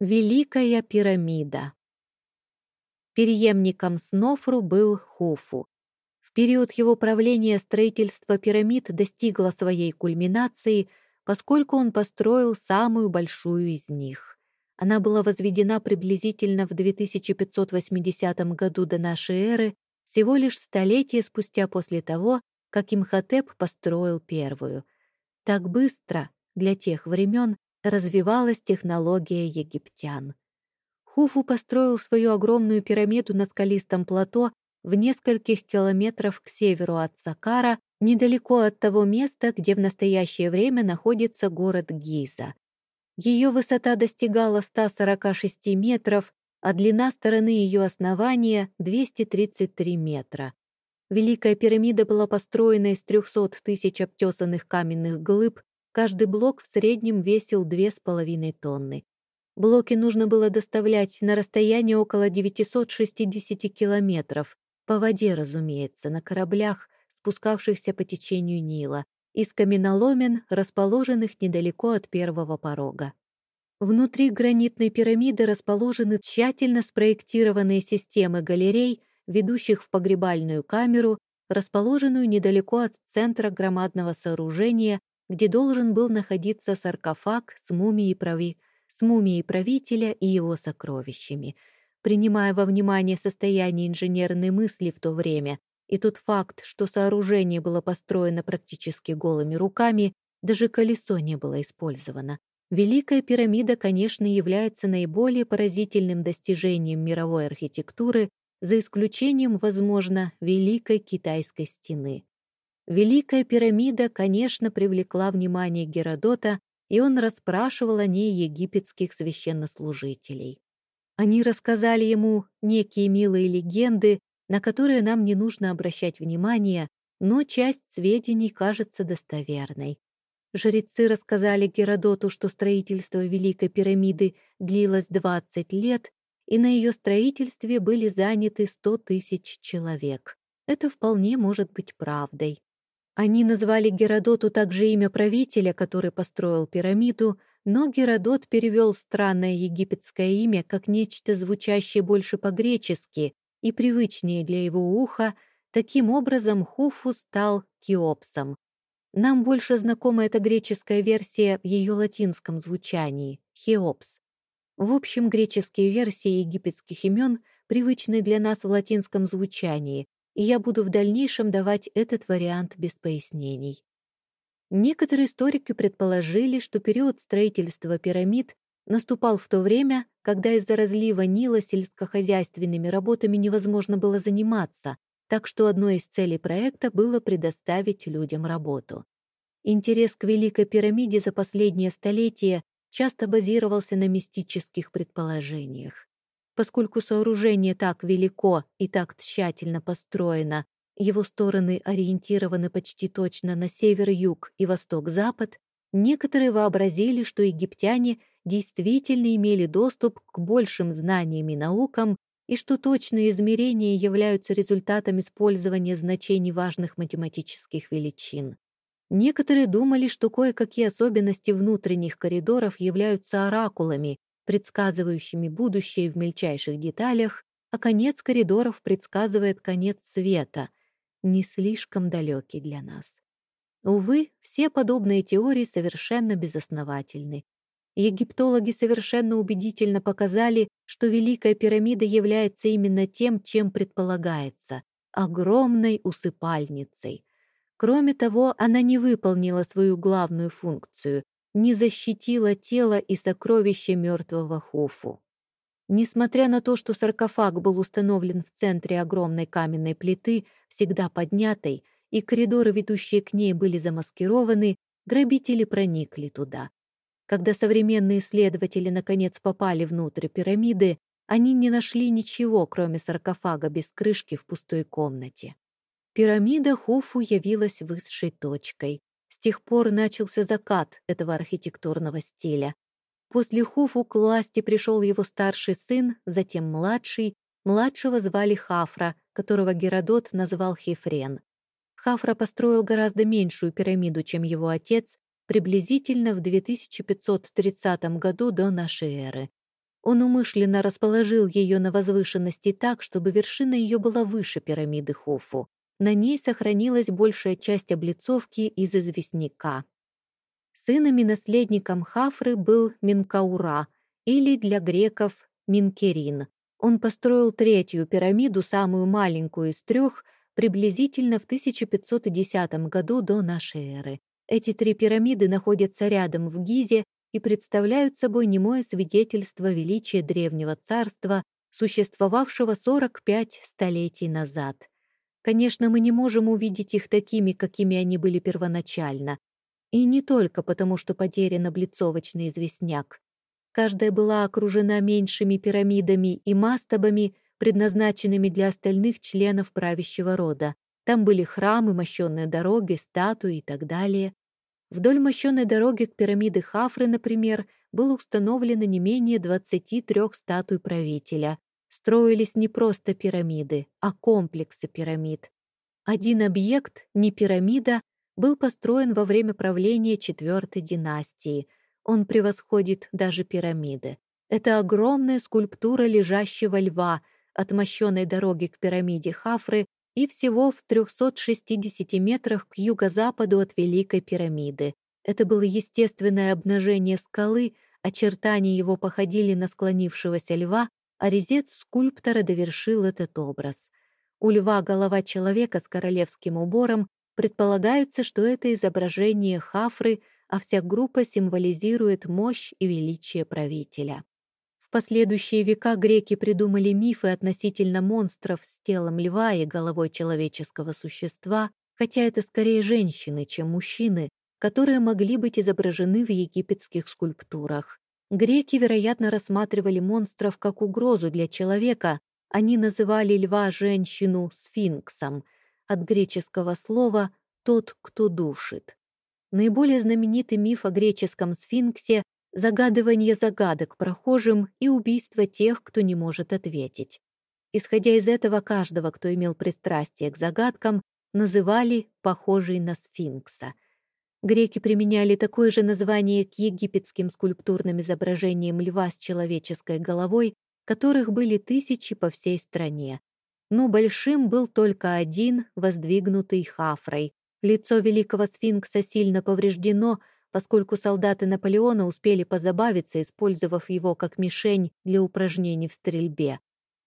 Великая пирамида. Переемником Снофру был Хуфу. В период его правления строительство пирамид достигло своей кульминации, поскольку он построил самую большую из них. Она была возведена приблизительно в 2580 году до нашей эры, всего лишь столетие спустя после того, как Имхотеп построил первую. Так быстро, для тех времен, развивалась технология египтян. Хуфу построил свою огромную пирамиду на скалистом плато в нескольких километров к северу от Сакара, недалеко от того места, где в настоящее время находится город Гиза. Ее высота достигала 146 метров, а длина стороны ее основания — 233 метра. Великая пирамида была построена из 300 тысяч обтесанных каменных глыб, Каждый блок в среднем весил 2,5 тонны. Блоки нужно было доставлять на расстояние около 960 километров, по воде, разумеется, на кораблях, спускавшихся по течению Нила, из каменоломен, расположенных недалеко от первого порога. Внутри гранитной пирамиды расположены тщательно спроектированные системы галерей, ведущих в погребальную камеру, расположенную недалеко от центра громадного сооружения где должен был находиться саркофаг с мумией, прави... с мумией правителя и его сокровищами. Принимая во внимание состояние инженерной мысли в то время и тот факт, что сооружение было построено практически голыми руками, даже колесо не было использовано. Великая пирамида, конечно, является наиболее поразительным достижением мировой архитектуры, за исключением, возможно, Великой Китайской стены. Великая пирамида, конечно, привлекла внимание Геродота, и он расспрашивал о ней египетских священнослужителей. Они рассказали ему некие милые легенды, на которые нам не нужно обращать внимание, но часть сведений кажется достоверной. Жрецы рассказали Геродоту, что строительство Великой пирамиды длилось 20 лет, и на ее строительстве были заняты 100 тысяч человек. Это вполне может быть правдой. Они назвали Геродоту также имя правителя, который построил пирамиду, но Геродот перевел странное египетское имя как нечто звучащее больше по-гречески и привычнее для его уха, таким образом Хуфу стал Кеопсом. Нам больше знакома эта греческая версия в ее латинском звучании — Хеопс. В общем, греческие версии египетских имен привычны для нас в латинском звучании, и я буду в дальнейшем давать этот вариант без пояснений. Некоторые историки предположили, что период строительства пирамид наступал в то время, когда из-за разлива Нила сельскохозяйственными работами невозможно было заниматься, так что одной из целей проекта было предоставить людям работу. Интерес к Великой пирамиде за последнее столетие часто базировался на мистических предположениях. Поскольку сооружение так велико и так тщательно построено, его стороны ориентированы почти точно на север-юг и восток-запад, некоторые вообразили, что египтяне действительно имели доступ к большим знаниям и наукам и что точные измерения являются результатом использования значений важных математических величин. Некоторые думали, что кое-какие особенности внутренних коридоров являются оракулами, предсказывающими будущее в мельчайших деталях, а конец коридоров предсказывает конец света, не слишком далекий для нас. Увы, все подобные теории совершенно безосновательны. Египтологи совершенно убедительно показали, что Великая пирамида является именно тем, чем предполагается — огромной усыпальницей. Кроме того, она не выполнила свою главную функцию не защитила тело и сокровища мертвого Хуфу. Несмотря на то, что саркофаг был установлен в центре огромной каменной плиты, всегда поднятой, и коридоры, ведущие к ней, были замаскированы, грабители проникли туда. Когда современные исследователи наконец попали внутрь пирамиды, они не нашли ничего, кроме саркофага без крышки в пустой комнате. Пирамида Хуфу явилась высшей точкой. С тех пор начался закат этого архитектурного стиля. После Хуфу к власти пришел его старший сын, затем младший. Младшего звали Хафра, которого Геродот назвал Хефрен. Хафра построил гораздо меньшую пирамиду, чем его отец, приблизительно в 2530 году до нашей эры. Он умышленно расположил ее на возвышенности так, чтобы вершина ее была выше пирамиды Хофу. На ней сохранилась большая часть облицовки из известняка. Сыном и наследником Хафры был Минкаура, или для греков Минкерин. Он построил третью пирамиду, самую маленькую из трех, приблизительно в 1510 году до нашей эры. Эти три пирамиды находятся рядом в Гизе и представляют собой немое свидетельство величия древнего царства, существовавшего 45 столетий назад. Конечно, мы не можем увидеть их такими, какими они были первоначально. И не только потому, что потерян облицовочный известняк. Каждая была окружена меньшими пирамидами и мастабами, предназначенными для остальных членов правящего рода. Там были храмы, мощенные дороги, статуи и так далее. Вдоль мощенной дороги к пирамиде Хафры, например, было установлено не менее 23 статуй правителя. Строились не просто пирамиды, а комплексы пирамид. Один объект, не пирамида, был построен во время правления четвертой династии – он превосходит даже пирамиды. Это огромная скульптура лежащего льва, отмощенной дороги к пирамиде Хафры и всего в 360 метрах к юго-западу от Великой пирамиды. Это было естественное обнажение скалы, очертания его походили на склонившегося льва, а резец скульптора довершил этот образ. У льва голова человека с королевским убором, предполагается, что это изображение Хафры — а вся группа символизирует мощь и величие правителя. В последующие века греки придумали мифы относительно монстров с телом льва и головой человеческого существа, хотя это скорее женщины, чем мужчины, которые могли быть изображены в египетских скульптурах. Греки, вероятно, рассматривали монстров как угрозу для человека, они называли льва-женщину сфинксом, от греческого слова «тот, кто душит». Наиболее знаменитый миф о греческом сфинксе — загадывание загадок прохожим и убийство тех, кто не может ответить. Исходя из этого, каждого, кто имел пристрастие к загадкам, называли похожий на сфинкса. Греки применяли такое же название к египетским скульптурным изображениям льва с человеческой головой, которых были тысячи по всей стране. Но большим был только один, воздвигнутый Хафрой, Лицо великого сфинкса сильно повреждено, поскольку солдаты Наполеона успели позабавиться, использовав его как мишень для упражнений в стрельбе.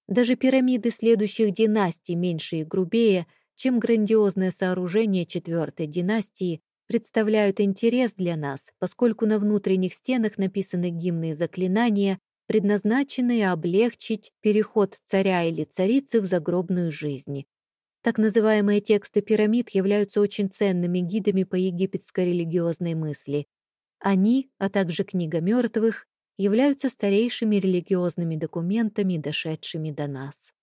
Даже пирамиды следующих династий меньше и грубее, чем грандиозное сооружение четвертой династии, представляют интерес для нас, поскольку на внутренних стенах написаны гимны и заклинания, предназначенные облегчить переход царя или царицы в загробную жизнь. Так называемые тексты пирамид являются очень ценными гидами по египетской религиозной мысли. Они, а также книга мертвых, являются старейшими религиозными документами, дошедшими до нас.